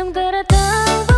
当当当当